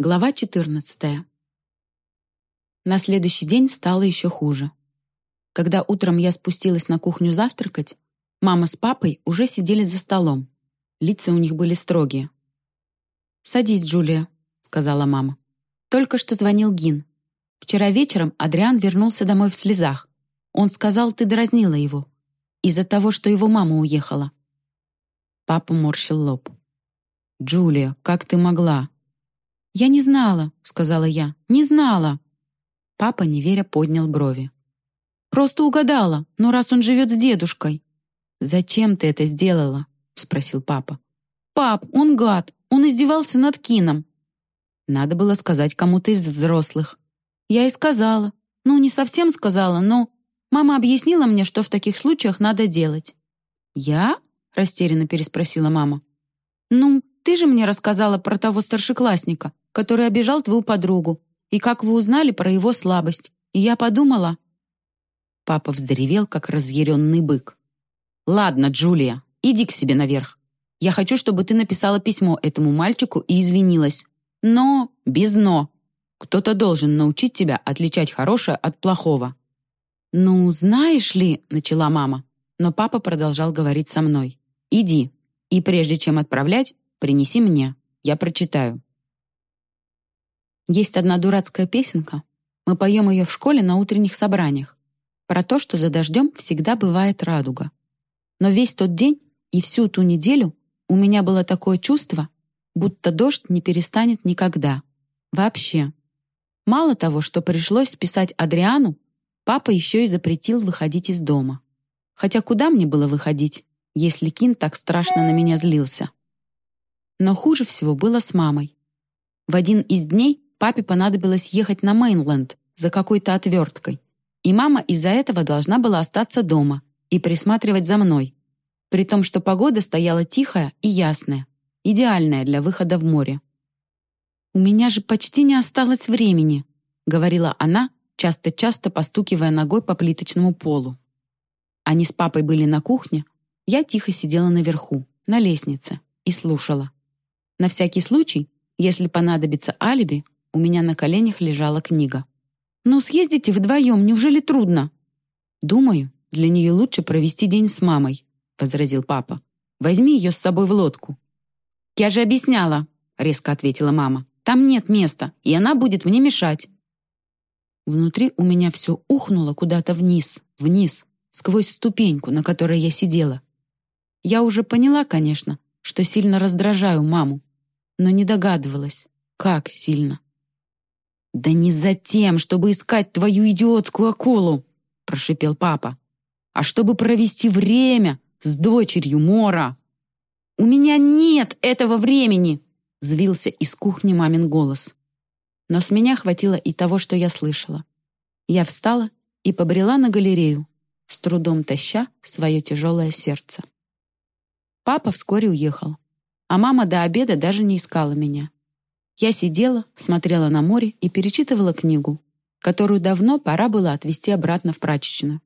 Глава 14. На следующий день стало еще хуже. Когда утром я спустилась на кухню завтракать, мама с папой уже сидели за столом. Лица у них были строгие. «Садись, Джулия», — сказала мама. «Только что звонил Гин. Вчера вечером Адриан вернулся домой в слезах. Он сказал, ты дразнила его. Из-за того, что его мама уехала». Папа морщил лоб. «Джулия, как ты могла?» «Я не знала», — сказала я. «Не знала». Папа, неверя, поднял брови. «Просто угадала, но раз он живет с дедушкой». «Зачем ты это сделала?» — спросил папа. «Пап, он гад, он издевался над Кином». Надо было сказать кому-то из взрослых. Я и сказала. Ну, не совсем сказала, но... Мама объяснила мне, что в таких случаях надо делать. «Я?» — растерянно переспросила мама. «Ну, ты же мне рассказала про того старшеклассника, который обижал твою подругу, и как вы узнали про его слабость. И я подумала...» Папа вздревел, как разъяренный бык. «Ладно, Джулия, иди к себе наверх. Я хочу, чтобы ты написала письмо этому мальчику и извинилась. Но без «но». Кто-то должен научить тебя отличать хорошее от плохого». «Ну, знаешь ли...» — начала мама. Но папа продолжал говорить со мной. «Иди, и прежде чем отправлять, принеси мне. Я прочитаю». Есть одна дурацкая песенка. Мы поем ее в школе на утренних собраниях. Про то, что за дождем всегда бывает радуга. Но весь тот день и всю ту неделю у меня было такое чувство, будто дождь не перестанет никогда. Вообще. Мало того, что пришлось списать Адриану, папа еще и запретил выходить из дома. Хотя куда мне было выходить, если Кин так страшно на меня злился? Но хуже всего было с мамой. В один из дней папе понадобилось ехать на Мейнленд за какой-то отверткой, и мама из-за этого должна была остаться дома и присматривать за мной, при том, что погода стояла тихая и ясная, идеальная для выхода в море. «У меня же почти не осталось времени», — говорила она, часто-часто постукивая ногой по плиточному полу. Они с папой были на кухне, я тихо сидела наверху, на лестнице, и слушала. На всякий случай, если понадобится алиби, у меня на коленях лежала книга. «Ну, съездите вдвоем, неужели трудно?» «Думаю, для нее лучше провести день с мамой», — возразил папа. «Возьми ее с собой в лодку». «Я же объясняла», — резко ответила мама. «Там нет места, и она будет мне мешать». Внутри у меня все ухнуло куда-то вниз, вниз, сквозь ступеньку, на которой я сидела. Я уже поняла, конечно, что сильно раздражаю маму, но не догадывалась, как сильно. «Да не за тем, чтобы искать твою идиотскую акулу!» — прошипел папа. «А чтобы провести время с дочерью Мора!» «У меня нет этого времени!» — взвился из кухни мамин голос. Но с меня хватило и того, что я слышала. Я встала и побрела на галерею, с трудом таща свое тяжелое сердце. Папа вскоре уехал, а мама до обеда даже не искала меня. Я сидела, смотрела на море и перечитывала книгу, которую давно пора было отвезти обратно в прачечную.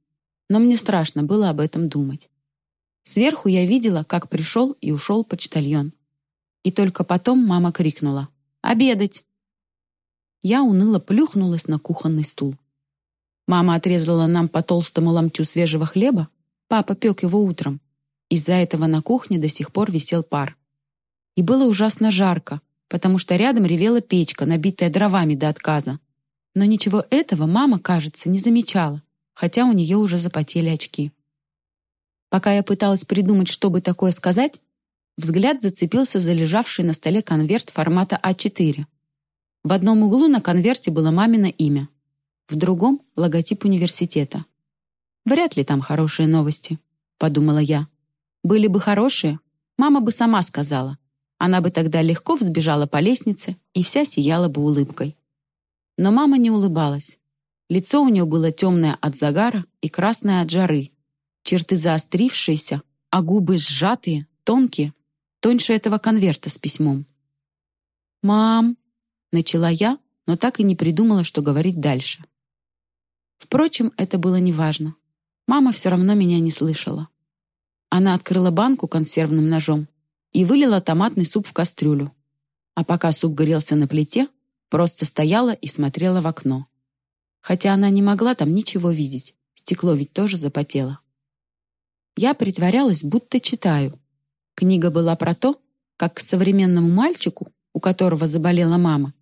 Но мне страшно было об этом думать. Сверху я видела, как пришел и ушел почтальон. И только потом мама крикнула «Обедать!». Я уныло плюхнулась на кухонный стул. Мама отрезала нам по толстому ломтю свежего хлеба, папа пек его утром. Из-за этого на кухне до сих пор висел пар. И было ужасно жарко, потому что рядом ревела печка, набитая дровами до отказа. Но ничего этого мама, кажется, не замечала, хотя у нее уже запотели очки. Пока я пыталась придумать, что бы такое сказать, взгляд зацепился за лежавший на столе конверт формата А4. В одном углу на конверте было мамино имя, в другом — логотип университета. «Вряд ли там хорошие новости», — подумала я. «Были бы хорошие, мама бы сама сказала. Она бы тогда легко взбежала по лестнице и вся сияла бы улыбкой. Но мама не улыбалась. Лицо у нее было темное от загара и красное от жары. Черты заострившиеся, а губы сжатые, тонкие, тоньше этого конверта с письмом. «Мам!» — начала я, но так и не придумала, что говорить дальше. Впрочем, это было неважно. Мама все равно меня не слышала. Она открыла банку консервным ножом и вылила томатный суп в кастрюлю. А пока суп горелся на плите, Просто стояла и смотрела в окно. Хотя она не могла там ничего видеть. Стекло ведь тоже запотело. Я притворялась, будто читаю. Книга была про то, как к современному мальчику, у которого заболела мама,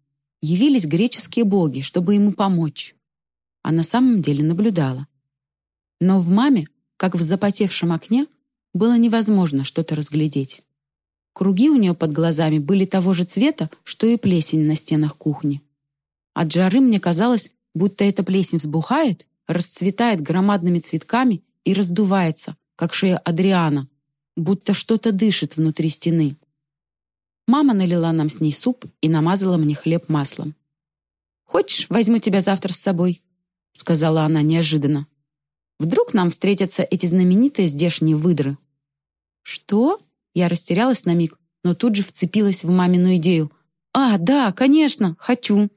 явились греческие боги, чтобы ему помочь. А на самом деле наблюдала. Но в маме, как в запотевшем окне, было невозможно что-то разглядеть. Круги у нее под глазами были того же цвета, что и плесень на стенах кухни. От жары мне казалось, будто эта плесень взбухает, расцветает громадными цветками и раздувается, как шея Адриана, будто что-то дышит внутри стены. Мама налила нам с ней суп и намазала мне хлеб маслом. «Хочешь, возьму тебя завтра с собой?» — сказала она неожиданно. «Вдруг нам встретятся эти знаменитые здешние выдры?» «Что?» — я растерялась на миг, но тут же вцепилась в мамину идею. «А, да, конечно, хочу!»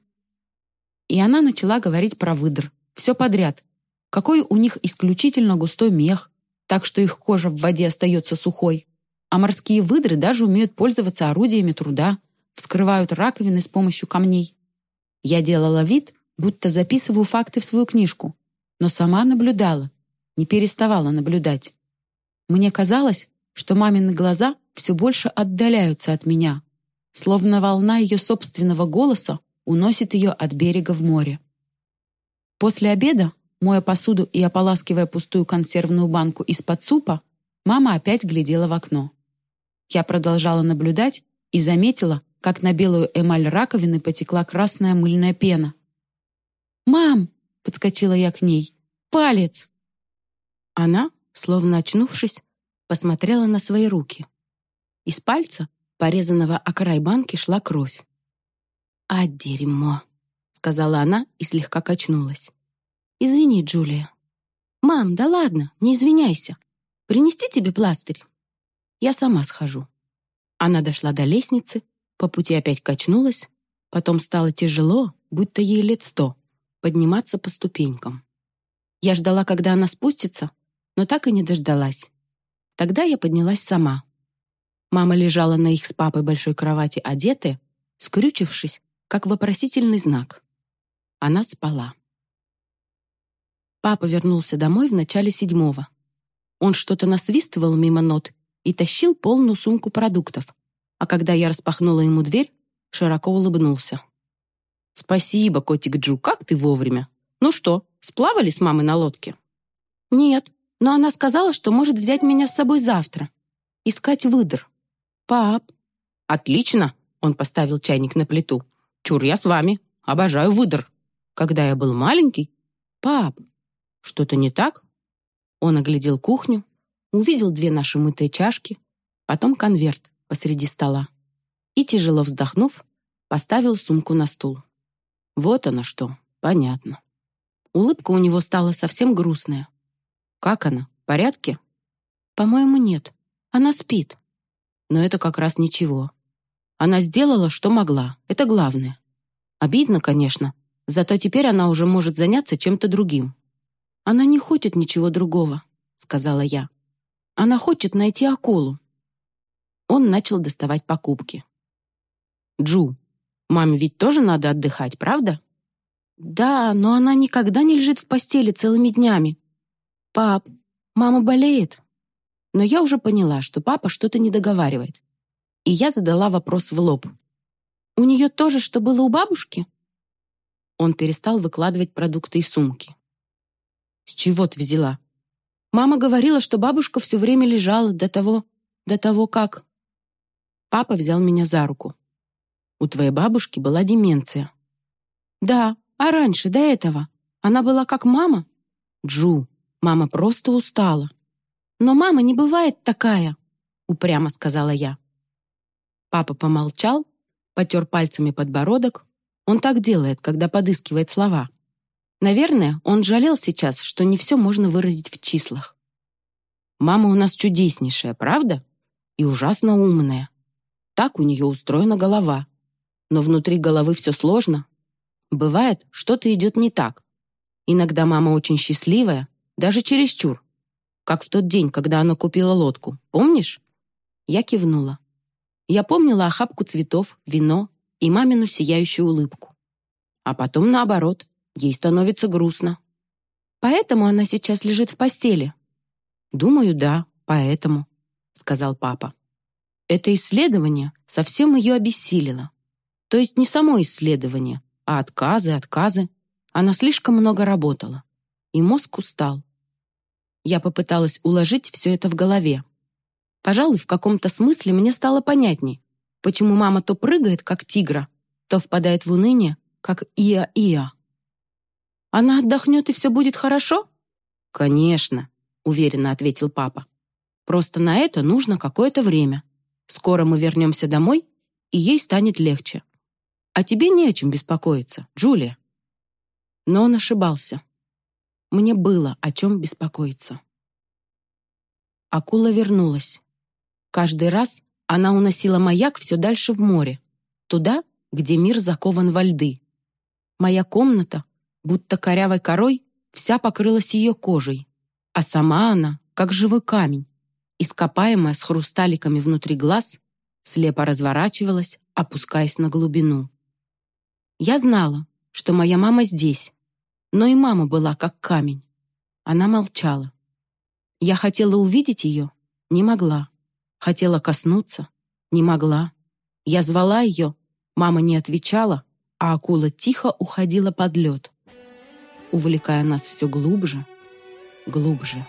И она начала говорить про выдр. Все подряд. Какой у них исключительно густой мех, так что их кожа в воде остается сухой. А морские выдры даже умеют пользоваться орудиями труда, вскрывают раковины с помощью камней. Я делала вид, будто записываю факты в свою книжку, но сама наблюдала, не переставала наблюдать. Мне казалось, что мамины глаза все больше отдаляются от меня, словно волна ее собственного голоса уносит ее от берега в море. После обеда, моя посуду и ополаскивая пустую консервную банку из-под супа, мама опять глядела в окно. Я продолжала наблюдать и заметила, как на белую эмаль раковины потекла красная мыльная пена. «Мам!» — подскочила я к ней. «Палец!» Она, словно очнувшись, посмотрела на свои руки. Из пальца, порезанного о край банки, шла кровь. «А дерьмо!» — сказала она и слегка качнулась. «Извини, Джулия». «Мам, да ладно, не извиняйся. Принести тебе пластырь?» «Я сама схожу». Она дошла до лестницы, по пути опять качнулась, потом стало тяжело, будто ей лет сто, подниматься по ступенькам. Я ждала, когда она спустится, но так и не дождалась. Тогда я поднялась сама. Мама лежала на их с папой большой кровати одетая, скрючившись, как вопросительный знак. Она спала. Папа вернулся домой в начале седьмого. Он что-то насвистывал мимо нот и тащил полную сумку продуктов, а когда я распахнула ему дверь, широко улыбнулся. «Спасибо, котик Джу, как ты вовремя. Ну что, сплавали с мамой на лодке?» «Нет, но она сказала, что может взять меня с собой завтра. Искать выдр. Пап». «Отлично!» — он поставил чайник на плиту. «Чур, я с вами. Обожаю выдр. Когда я был маленький...» «Пап, что-то не так?» Он оглядел кухню, увидел две наши мытые чашки, потом конверт посреди стола и, тяжело вздохнув, поставил сумку на стул. Вот оно что, понятно. Улыбка у него стала совсем грустная. Как она, в порядке? По-моему, нет. Она спит. Но это как раз ничего. Она сделала, что могла. Это главное. Обидно, конечно, зато теперь она уже может заняться чем-то другим. Она не хочет ничего другого, сказала я. Она хочет найти акулу. Он начал доставать покупки. Джу, маме ведь тоже надо отдыхать, правда? Да, но она никогда не лежит в постели целыми днями. Пап, мама болеет. Но я уже поняла, что папа что-то не договаривает. И я задала вопрос в лоб. У нее тоже, что было у бабушки? Он перестал выкладывать продукты из сумки. С чего ты взяла? Мама говорила, что бабушка все время лежала до того, до того как... Папа взял меня за руку. У твоей бабушки была деменция. Да, а раньше, до этого, она была как мама? Джу, мама просто устала. Но мама не бывает такая, упрямо сказала я. Папа помолчал, потер пальцами подбородок. Он так делает, когда подыскивает слова. Наверное, он жалел сейчас, что не все можно выразить в числах. Мама у нас чудеснейшая, правда? И ужасно умная. Так у нее устроена голова. Но внутри головы все сложно. Бывает, что-то идет не так. Иногда мама очень счастливая, даже чересчур. Как в тот день, когда она купила лодку. Помнишь? Я кивнула. Я помнила охапку цветов, вино и мамину сияющую улыбку. А потом наоборот, ей становится грустно. Поэтому она сейчас лежит в постели. Думаю, да, поэтому, сказал папа. Это исследование совсем ее обессилило. То есть не само исследование, а отказы, отказы. Она слишком много работала. И мозг устал. Я попыталась уложить все это в голове. Пожалуй, в каком-то смысле мне стало понятней, почему мама то прыгает, как тигра, то впадает в уныние, как Иа-Иа. «Она отдохнет, и все будет хорошо?» «Конечно», — уверенно ответил папа. «Просто на это нужно какое-то время. Скоро мы вернемся домой, и ей станет легче. А тебе не о чем беспокоиться, Джулия». Но он ошибался. Мне было о чем беспокоиться. Акула вернулась. Каждый раз она уносила маяк все дальше в море, туда, где мир закован во льды. Моя комната, будто корявой корой, вся покрылась ее кожей, а сама она, как живой камень, ископаемая с хрусталиками внутри глаз, слепо разворачивалась, опускаясь на глубину. Я знала, что моя мама здесь, но и мама была как камень. Она молчала. Я хотела увидеть ее, не могла. Хотела коснуться, не могла. Я звала ее, мама не отвечала, а акула тихо уходила под лед, увлекая нас все глубже, глубже.